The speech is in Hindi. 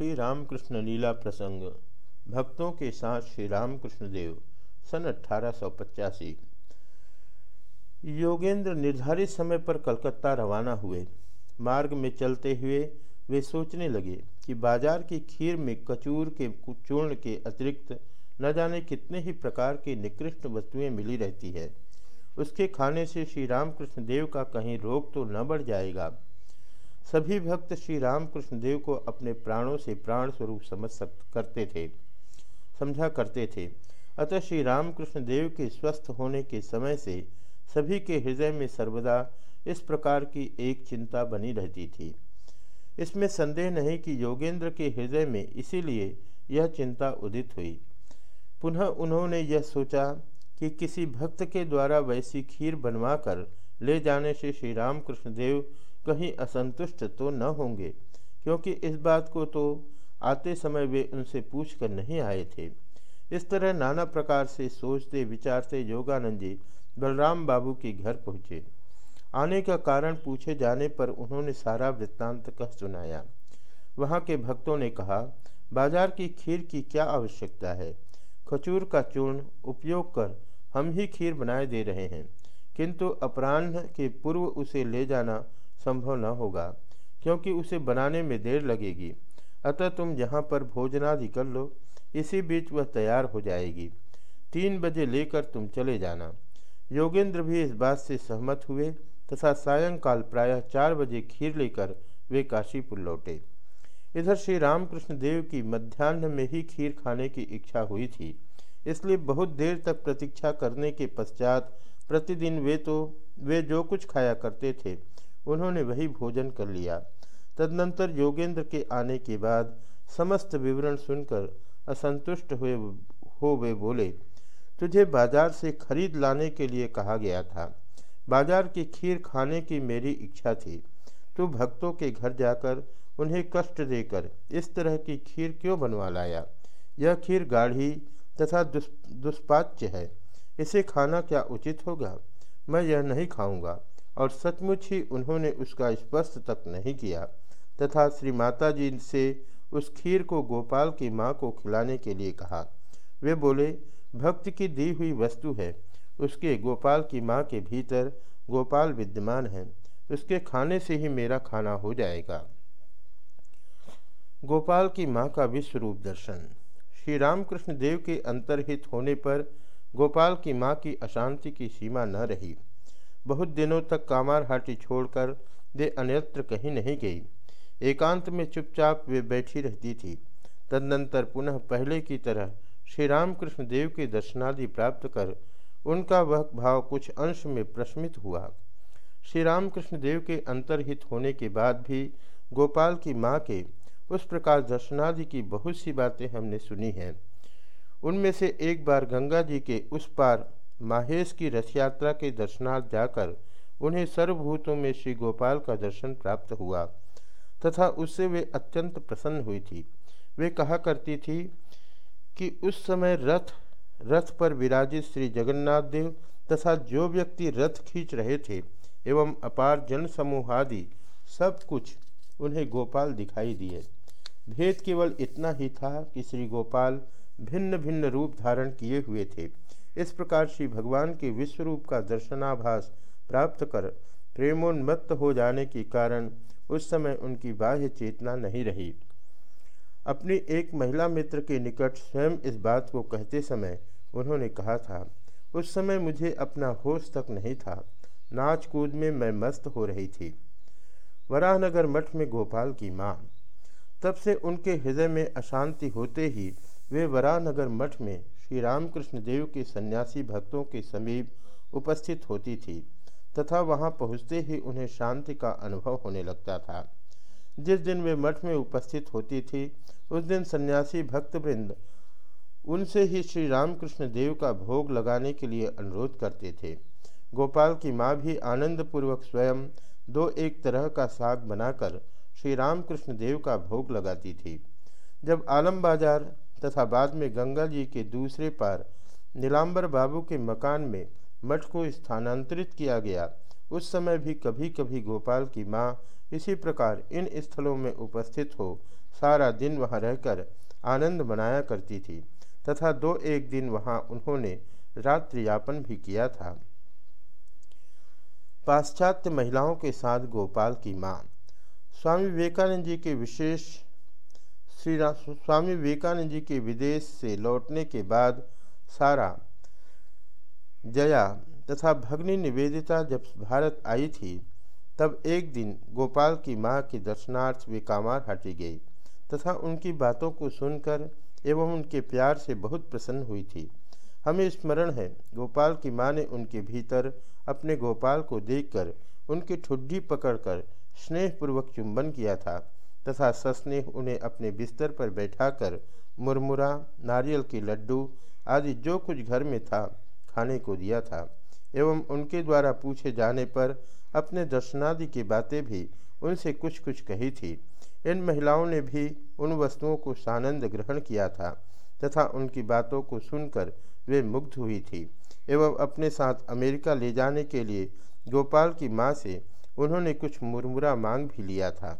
श्री रामकृष्ण लीला प्रसंग। भक्तों के साथ श्री रामकृष्ण देव सन अठारह योगेंद्र निर्धारित समय पर कलकत्ता रवाना हुए। मार्ग में चलते हुए वे सोचने लगे कि बाज़ार की खीर में कचूर के चूर्ण के अतिरिक्त न जाने कितने ही प्रकार की निकृष्ट वस्तुएँ मिली रहती है। उसके खाने से श्री रामकृष्ण देव का कहीं रोग तो न बढ़ जाएगा। सभी भक्त श्री रामकृष्ण देव को अपने प्राणों से प्राण स्वरूप समझ सक, करते थे, समझा करते थे। अतः श्री रामकृष्ण देव के स्वस्थ होने के समय से सभी के हृदय में सर्वदा इस प्रकार की एक चिंता बनी रहती थी। इसमें संदेह नहीं कि योगेंद्र के हृदय में इसीलिए यह चिंता उदित हुई। पुनः उन्होंने यह सोचा कि किसी भक्त के द्वारा वैसी खीर बनवाकर ले जाने से श्री रामकृष्ण देव कहीं असंतुष्ट तो न होंगे, क्योंकि इस बात को तो आते समय वे उनसे पूछ कर नहीं आए थे। इस तरह नाना प्रकार से सोचते, विचारते योगानंद जी बलराम बाबू के घर पहुँचे। आने का कारण पूछे जाने पर उन्होंने सारा वृत्तांत कह सुनाया। वहाँ के भक्तों ने कहा, बाज़ार की खीर की क्या आवश्यकता है? खजूर का चूर्ण उपयोग कर हम ही खीर बनाए दे रहे हैं, किंतु अपराह्न के पूर्व उसे ले जाना संभव न होगा, क्योंकि उसे बनाने में देर लगेगी। अतः तुम यहाँ पर भोजनादि कर लो, इसी बीच वह तैयार हो जाएगी। तीन बजे लेकर तुम चले जाना। योगेंद्र भी इस बात से सहमत हुए, तथा सायंकाल प्रायः चार बजे खीर लेकर वे काशीपुर लौटे। इधर श्री रामकृष्ण देव की मध्यान्ह में ही खीर खाने की इच्छा हुई थी, इसलिए बहुत देर तक प्रतीक्षा करने के पश्चात प्रतिदिन वे तो वे जो कुछ खाया करते थे उन्होंने वही भोजन कर लिया। तदनंतर योगेंद्र के आने के बाद समस्त विवरण सुनकर असंतुष्ट हुए, हो वे बोले, तुझे बाज़ार से खरीद लाने के लिए कहा गया था। बाज़ार की खीर खाने की मेरी इच्छा थी। तू भक्तों के घर जाकर उन्हें कष्ट देकर इस तरह की खीर क्यों बनवा लाया? यह खीर गाढ़ी तथा दुष् दुष्पाच्य है। इसे खाना क्या उचित होगा? मैं यह नहीं खाऊँगा। और सचमुच ही उन्होंने उसका स्पर्श तक नहीं किया तथा श्री माता जी से उस खीर को गोपाल की माँ को खिलाने के लिए कहा। वे बोले, भक्त की दी हुई वस्तु है। उसके गोपाल की माँ के भीतर गोपाल विद्यमान है। उसके खाने से ही मेरा खाना हो जाएगा गोपाल की माँ का विश्व रूप दर्शन। श्री रामकृष्ण देव के अंतर्हित होने पर गोपाल की माँ की अशांति की सीमा न रही। बहुत दिनों तक कामार हाटी छोड़कर वे अन्यत्र कहीं नहीं गई। एकांत में चुपचाप वे बैठी रहती थी। तदनंतर पुनः पहले की तरह श्री रामकृष्ण देव के दर्शनादि प्राप्त कर उनका वह भाव कुछ अंश में प्रशमित हुआ। श्री रामकृष्ण देव के अंतर्हित होने के बाद भी गोपाल की माँ के उस प्रकार दर्शनादि की बहुत सी बातें हमने सुनी हैं। उनमें से एक बार गंगा जी के उस पार माहेश की रथ यात्रा के दर्शनार्थ जाकर उन्हें सर्वभूतों में श्री गोपाल का दर्शन प्राप्त हुआ, तथा उससे वे अत्यंत प्रसन्न हुई थी। वे कहा करती थी कि उस समय रथ रथ पर विराजित श्री जगन्नाथ देव तथा जो व्यक्ति रथ खींच रहे थे एवं अपार जन समूह आदि, सब कुछ उन्हें गोपाल दिखाई दिए। भेद केवल इतना ही था कि श्री गोपाल भिन्न भिन्न रूप धारण किए हुए थे। इस प्रकार श्री भगवान के विश्वरूप का दर्शनाभास प्राप्त कर प्रेमोन्मत्त हो जाने के कारण उस समय उनकी बाह्य चेतना नहीं रही। अपनी एक महिला मित्र के निकट स्वयं इस बात को कहते समय उन्होंने कहा था, उस समय मुझे अपना होश तक नहीं था। नाच कूद में मैं मस्त हो रही थी। वराहनगर मठ में गोपाल की माँ। तब से उनके हृदय में अशांति होते ही वे वराहनगर मठ में श्री रामकृष्ण देव के सन्यासी भक्तों के समीप उपस्थित होती थी, तथा वहाँ पहुँचते ही उन्हें शांति का अनुभव होने लगता था। जिस दिन वे मठ में उपस्थित होती थी, उस दिन सन्यासी भक्तवृंद उनसे ही श्री रामकृष्ण देव का भोग लगाने के लिए अनुरोध करते थे। गोपाल की माँ भी आनंदपूर्वक स्वयं दो एक तरह का साग बनाकर श्री रामकृष्ण देव का भोग लगाती थी। जब आलम बाज़ार तथा बाद में गंगा जी के दूसरे पार नीलाम्बर बाबू के मकान में मठ को स्थानांतरित किया गया। उस समय भी कभी कभी गोपाल की माँ इसी प्रकार इन स्थलों में उपस्थित हो सारा दिन वहाँ रहकर आनंद मनाया करती थी तथा दो एक दिन वहाँ उन्होंने रात्रि यापन भी किया था। पाश्चात्य महिलाओं के साथ गोपाल की माँ। स्वामी विवेकानंद जी के विशेष श्री स्वामी विवेकानंद जी के विदेश से लौटने के बाद सारा जया तथा भगनी निवेदिता जब भारत आई थी, तब एक दिन गोपाल की माँ के दर्शनार्थ वे कामार हटी गई तथा उनकी बातों को सुनकर एवं उनके प्यार से बहुत प्रसन्न हुई थी। हमें स्मरण है, गोपाल की माँ ने उनके भीतर अपने गोपाल को देखकर उनकी ठुड्डी पकड़कर स्नेहपूर्वक चुंबन किया था। तथा सस्नेह उन्हें अपने बिस्तर पर बैठाकर मुरमुरा, नारियल के लड्डू आदि जो कुछ घर में था, खाने को दिया था एवं उनके द्वारा पूछे जाने पर अपने दर्शनादि की बातें भी उनसे कुछ कुछ कही थी। इन महिलाओं ने भी उन वस्तुओं को सानंद ग्रहण किया था तथा उनकी बातों को सुनकर वे मुग्ध हुई थी एवं अपने साथ अमेरिका ले जाने के लिए गोपाल की माँ से उन्होंने कुछ मुरमुरा मांग भी लिया था।